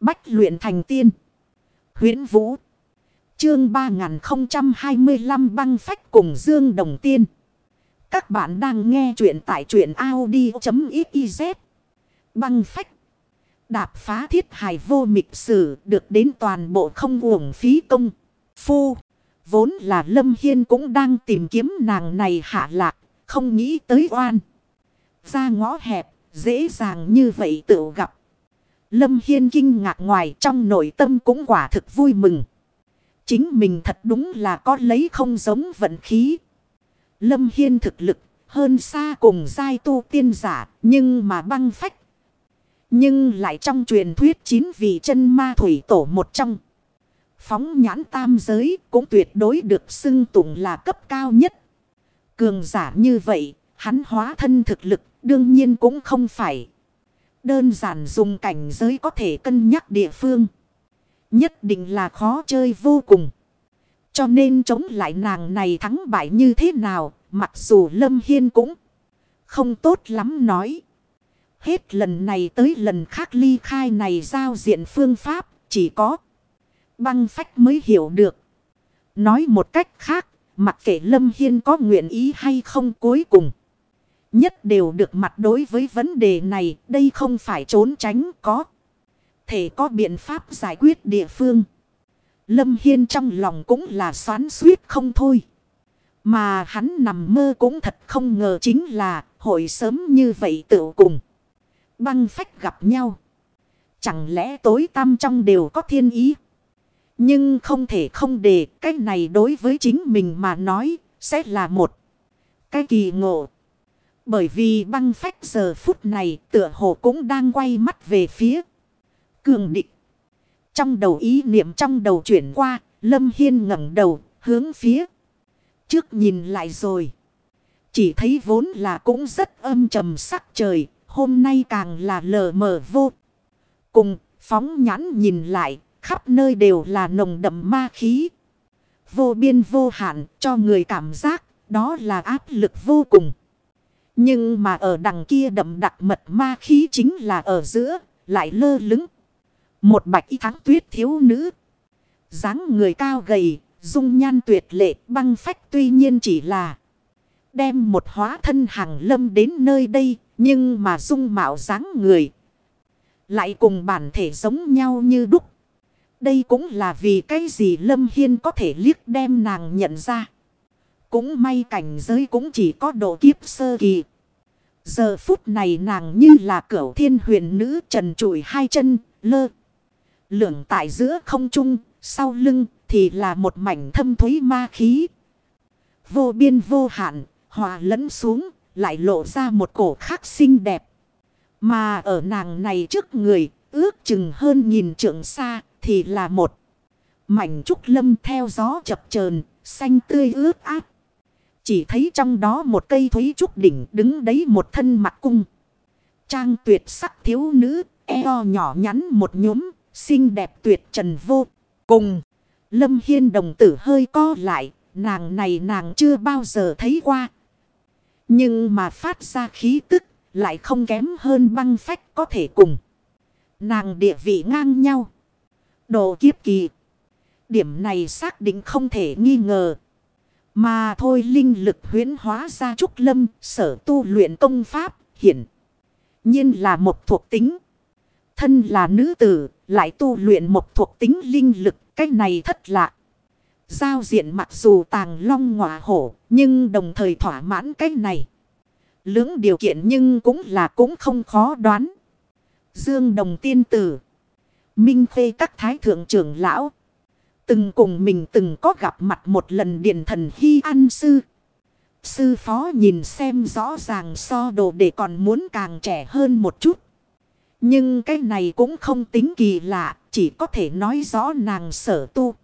Bách luyện thành tiên. huyễn Vũ. Chương 3025 băng phách cùng Dương Đồng Tiên. Các bạn đang nghe truyện tại truyện Audi.xyz. Băng phách. Đạp phá thiết hài vô mịch sử được đến toàn bộ không uổng phí công. Phu. Vốn là Lâm Hiên cũng đang tìm kiếm nàng này hạ lạc. Không nghĩ tới oan. Ra ngõ hẹp. Dễ dàng như vậy tự gặp. Lâm Hiên kinh ngạc ngoài trong nội tâm cũng quả thực vui mừng. Chính mình thật đúng là có lấy không giống vận khí. Lâm Hiên thực lực hơn xa cùng giai tu tiên giả nhưng mà băng phách. Nhưng lại trong truyền thuyết chín vị chân ma thủy tổ một trong. Phóng nhãn tam giới cũng tuyệt đối được xưng tụng là cấp cao nhất. Cường giả như vậy, hắn hóa thân thực lực đương nhiên cũng không phải. Đơn giản dùng cảnh giới có thể cân nhắc địa phương. Nhất định là khó chơi vô cùng. Cho nên chống lại nàng này thắng bại như thế nào, mặc dù Lâm Hiên cũng không tốt lắm nói. Hết lần này tới lần khác ly khai này giao diện phương pháp, chỉ có băng phách mới hiểu được. Nói một cách khác, mặc kệ Lâm Hiên có nguyện ý hay không cuối cùng. Nhất đều được mặt đối với vấn đề này, đây không phải trốn tránh có. Thể có biện pháp giải quyết địa phương. Lâm Hiên trong lòng cũng là xoán suýt không thôi. Mà hắn nằm mơ cũng thật không ngờ chính là hội sớm như vậy tự cùng. Băng phách gặp nhau. Chẳng lẽ tối tăm trong đều có thiên ý. Nhưng không thể không để cái này đối với chính mình mà nói sẽ là một cái kỳ ngộ. Bởi vì băng phách giờ phút này tựa hồ cũng đang quay mắt về phía cường địch. Trong đầu ý niệm trong đầu chuyển qua, Lâm Hiên ngẩng đầu, hướng phía trước nhìn lại rồi. Chỉ thấy vốn là cũng rất âm trầm sắc trời, hôm nay càng là lờ mờ vô. Cùng, phóng nhãn nhìn lại, khắp nơi đều là nồng đậm ma khí. Vô biên vô hạn, cho người cảm giác, đó là áp lực vô cùng. Nhưng mà ở đằng kia đậm đặc mật ma khí chính là ở giữa, lại lơ lứng. Một bạch y thắng tuyết thiếu nữ. dáng người cao gầy, dung nhan tuyệt lệ băng phách tuy nhiên chỉ là đem một hóa thân hàng lâm đến nơi đây, nhưng mà dung mạo dáng người lại cùng bản thể giống nhau như đúc. Đây cũng là vì cái gì Lâm Hiên có thể liếc đem nàng nhận ra. Cũng may cảnh giới cũng chỉ có độ kiếp sơ kỳ. Giờ phút này nàng như là cửu thiên huyền nữ trần trụi hai chân, lơ. Lưỡng tại giữa không trung, sau lưng thì là một mảnh thâm thúy ma khí. Vô biên vô hạn, hòa lẫn xuống, lại lộ ra một cổ khác xinh đẹp. Mà ở nàng này trước người, ước chừng hơn nghìn trượng xa, thì là một mảnh trúc lâm theo gió chập chờn xanh tươi ướt át. Chỉ thấy trong đó một cây thúy trúc đỉnh đứng đấy một thân mặt cung. Trang tuyệt sắc thiếu nữ, eo nhỏ nhắn một nhóm, xinh đẹp tuyệt trần vô cùng. Lâm Hiên đồng tử hơi co lại, nàng này nàng chưa bao giờ thấy qua. Nhưng mà phát ra khí tức, lại không kém hơn băng phách có thể cùng. Nàng địa vị ngang nhau. đồ kiếp kỳ. Điểm này xác định không thể nghi ngờ. Mà thôi linh lực huyến hóa ra trúc lâm, sở tu luyện công pháp, hiển. nhiên là một thuộc tính. Thân là nữ tử, lại tu luyện một thuộc tính linh lực, cái này thất lạ. Giao diện mặc dù tàng long ngọa hổ, nhưng đồng thời thỏa mãn cái này. Lưỡng điều kiện nhưng cũng là cũng không khó đoán. Dương đồng tiên tử. Minh phê các thái thượng trưởng lão. Từng cùng mình từng có gặp mặt một lần điện thần hy an sư. Sư phó nhìn xem rõ ràng so đồ để còn muốn càng trẻ hơn một chút. Nhưng cái này cũng không tính kỳ lạ, chỉ có thể nói rõ nàng sở tu.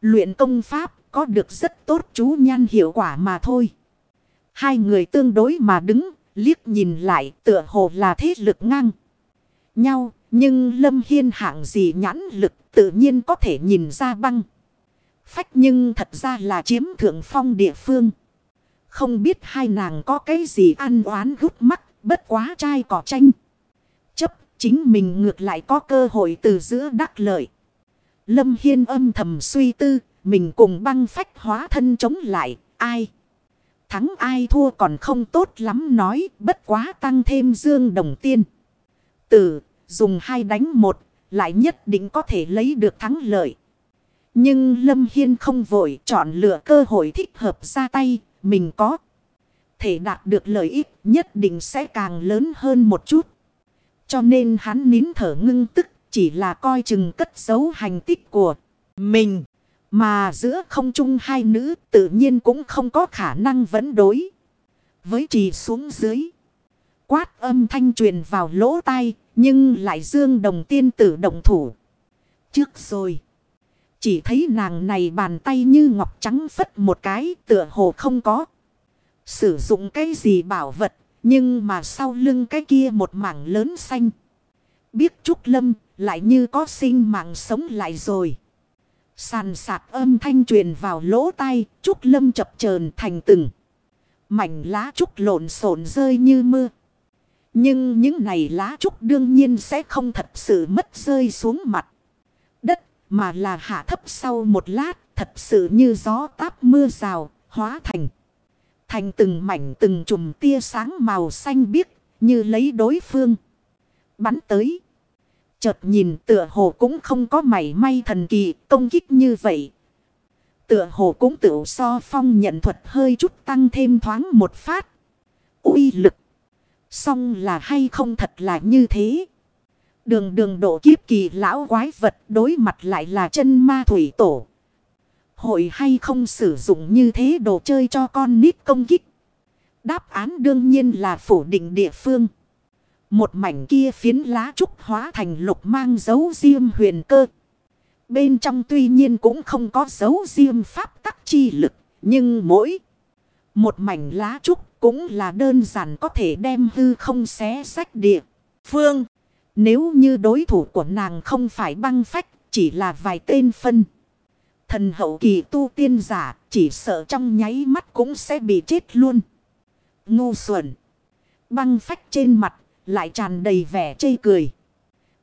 Luyện công pháp có được rất tốt chú nhan hiệu quả mà thôi. Hai người tương đối mà đứng, liếc nhìn lại tựa hồ là thế lực ngang nhau. Nhưng Lâm Hiên hạng gì nhãn lực tự nhiên có thể nhìn ra băng. Phách nhưng thật ra là chiếm thượng phong địa phương. Không biết hai nàng có cái gì ăn oán gút mắt, bất quá trai cỏ tranh. Chấp, Chính mình ngược lại có cơ hội từ giữa đắc lợi. Lâm Hiên âm thầm suy tư, mình cùng băng phách hóa thân chống lại, ai? Thắng ai thua còn không tốt lắm nói, bất quá tăng thêm dương đồng tiên. Tử, dùng hai đánh một, lại nhất định có thể lấy được thắng lợi. Nhưng Lâm Hiên không vội chọn lựa cơ hội thích hợp ra tay, mình có. Thể đạt được lợi ích nhất định sẽ càng lớn hơn một chút. Cho nên hắn nín thở ngưng tức chỉ là coi chừng cất giấu hành tích của mình. Mà giữa không trung hai nữ tự nhiên cũng không có khả năng vẫn đối. Với trì xuống dưới. Quát âm thanh truyền vào lỗ tai. Nhưng lại dương đồng tiên tử động thủ. Trước rồi. Chỉ thấy nàng này bàn tay như ngọc trắng phất một cái tựa hồ không có. Sử dụng cái gì bảo vật. Nhưng mà sau lưng cái kia một mảng lớn xanh. Biết Trúc Lâm lại như có sinh mạng sống lại rồi. Sàn sạt âm thanh truyền vào lỗ tai, Trúc Lâm chập chờn thành từng. Mảnh lá trúc lộn xộn rơi như mưa. Nhưng những này lá trúc đương nhiên sẽ không thật sự mất rơi xuống mặt đất, mà là hạ thấp sau một lát, thật sự như gió táp mưa rào, hóa thành. Thành từng mảnh từng chùm tia sáng màu xanh biếc, như lấy đối phương. Bắn tới. Chợt nhìn tựa hồ cũng không có mảy may thần kỳ công kích như vậy. Tựa hồ cũng tự so phong nhận thuật hơi chút tăng thêm thoáng một phát. uy lực. Xong là hay không thật là như thế. Đường đường độ kiếp kỳ lão quái vật đối mặt lại là chân ma thủy tổ. Hội hay không sử dụng như thế đồ chơi cho con nít công kích. Đáp án đương nhiên là phủ định địa phương. Một mảnh kia phiến lá trúc hóa thành lục mang dấu diêm huyền cơ. Bên trong tuy nhiên cũng không có dấu diêm pháp tắc chi lực. Nhưng mỗi một mảnh lá trúc cũng là đơn giản có thể đem hư không xé sách địa. Phương, nếu như đối thủ của nàng không phải băng phách, chỉ là vài tên phân. Thần hậu kỳ tu tiên giả, chỉ sợ trong nháy mắt cũng sẽ bị chết luôn. Ngu xuẩn. Băng phách trên mặt lại tràn đầy vẻ chê cười.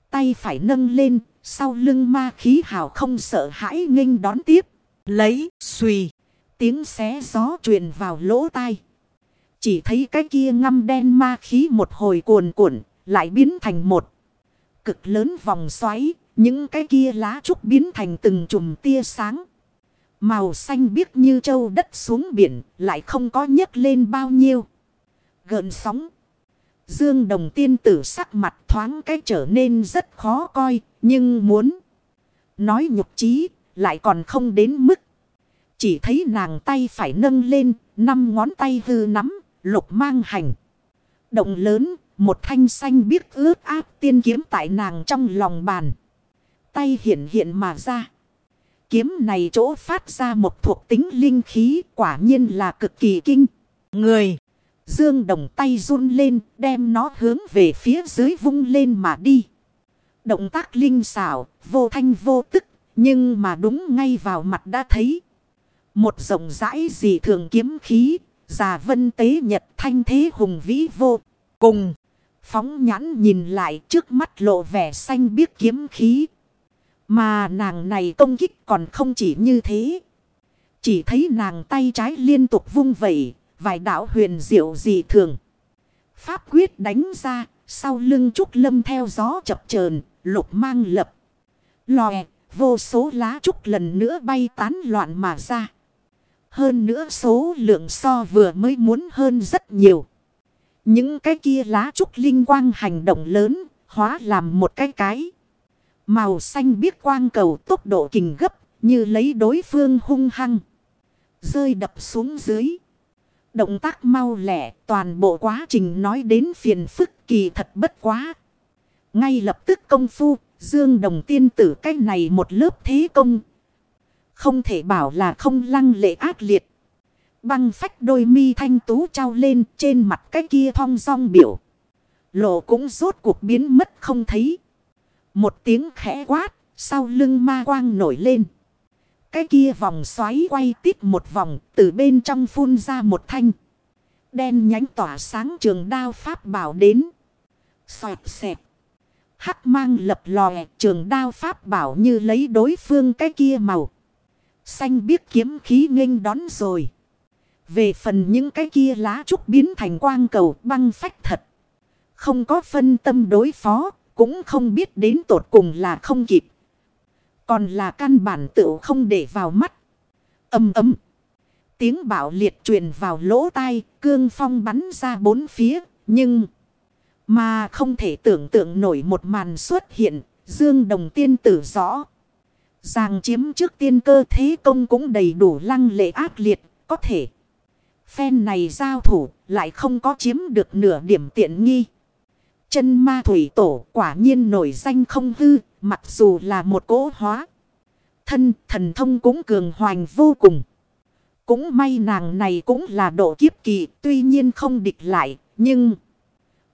Tay phải nâng lên, sau lưng ma khí hào không sợ hãi nghênh đón tiếp. Lấy, suy, tiếng xé gió truyền vào lỗ tai. Chỉ thấy cái kia ngâm đen ma khí một hồi cuồn cuộn, lại biến thành một cực lớn vòng xoáy, những cái kia lá trúc biến thành từng chùm tia sáng. Màu xanh biếc như châu đất xuống biển, lại không có nhấc lên bao nhiêu. Gợn sóng. Dương đồng tiên tử sắc mặt thoáng cái trở nên rất khó coi, nhưng muốn nói nhục trí lại còn không đến mức. Chỉ thấy nàng tay phải nâng lên, năm ngón tay hư nắm, lục mang hành. Động lớn, một thanh xanh biết ướt áp tiên kiếm tại nàng trong lòng bàn. Tay hiện hiện mà ra. Kiếm này chỗ phát ra một thuộc tính linh khí quả nhiên là cực kỳ kinh. Người. Dương đồng tay run lên, đem nó hướng về phía dưới vung lên mà đi. Động tác linh xảo, vô thanh vô tức, nhưng mà đúng ngay vào mặt đã thấy. Một rộng rãi dị thường kiếm khí, già vân tế nhật thanh thế hùng vĩ vô cùng. Phóng nhãn nhìn lại trước mắt lộ vẻ xanh biếc kiếm khí. Mà nàng này công kích còn không chỉ như thế. Chỉ thấy nàng tay trái liên tục vung vẩy, vài đạo huyền diệu dị thường. Pháp quyết đánh ra, sau lưng trúc lâm theo gió chập chờn lục mang lập. Lòe, vô số lá trúc lần nữa bay tán loạn mà ra. Hơn nữa số lượng so vừa mới muốn hơn rất nhiều. Những cái kia lá trúc linh quang hành động lớn, hóa làm một cái cái. Màu xanh biết quang cầu tốc độ kình gấp, như lấy đối phương hung hăng. Rơi đập xuống dưới. Động tác mau lẻ, toàn bộ quá trình nói đến phiền phức kỳ thật bất quá. Ngay lập tức công phu, Dương Đồng tiên tử cái này một lớp thế công. Không thể bảo là không lăng lệ ác liệt. Băng phách đôi mi thanh tú trao lên trên mặt cái kia thong song biểu. Lộ cũng rốt cuộc biến mất không thấy. Một tiếng khẽ quát, sau lưng ma quang nổi lên. Cái kia vòng xoáy quay tít một vòng, từ bên trong phun ra một thanh. Đen nhánh tỏa sáng trường đao pháp bảo đến. Xoẹt xẹp. Hắc mang lập lòe trường đao pháp bảo như lấy đối phương cái kia màu. Xanh biết kiếm khí nghênh đón rồi. Về phần những cái kia lá trúc biến thành quang cầu băng phách thật. Không có phân tâm đối phó, cũng không biết đến tột cùng là không kịp. Còn là căn bản tự không để vào mắt. Âm ấm. Tiếng bảo liệt truyền vào lỗ tai, cương phong bắn ra bốn phía, nhưng... Mà không thể tưởng tượng nổi một màn xuất hiện, dương đồng tiên tử rõ. Giàng chiếm trước tiên cơ thế công cũng đầy đủ lăng lệ ác liệt, có thể. Phen này giao thủ, lại không có chiếm được nửa điểm tiện nghi. Chân ma thủy tổ quả nhiên nổi danh không hư, mặc dù là một cỗ hóa. Thân thần thông cũng cường hoành vô cùng. Cũng may nàng này cũng là độ kiếp kỳ, tuy nhiên không địch lại, nhưng...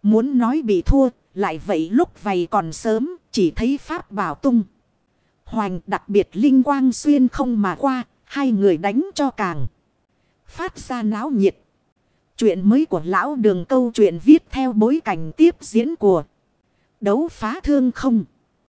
Muốn nói bị thua, lại vậy lúc vầy còn sớm, chỉ thấy pháp bảo tung. Hoành đặc biệt linh quang xuyên không mà qua, hai người đánh cho càng. Phát ra náo nhiệt. Chuyện mới của lão đường câu chuyện viết theo bối cảnh tiếp diễn của đấu phá thương không.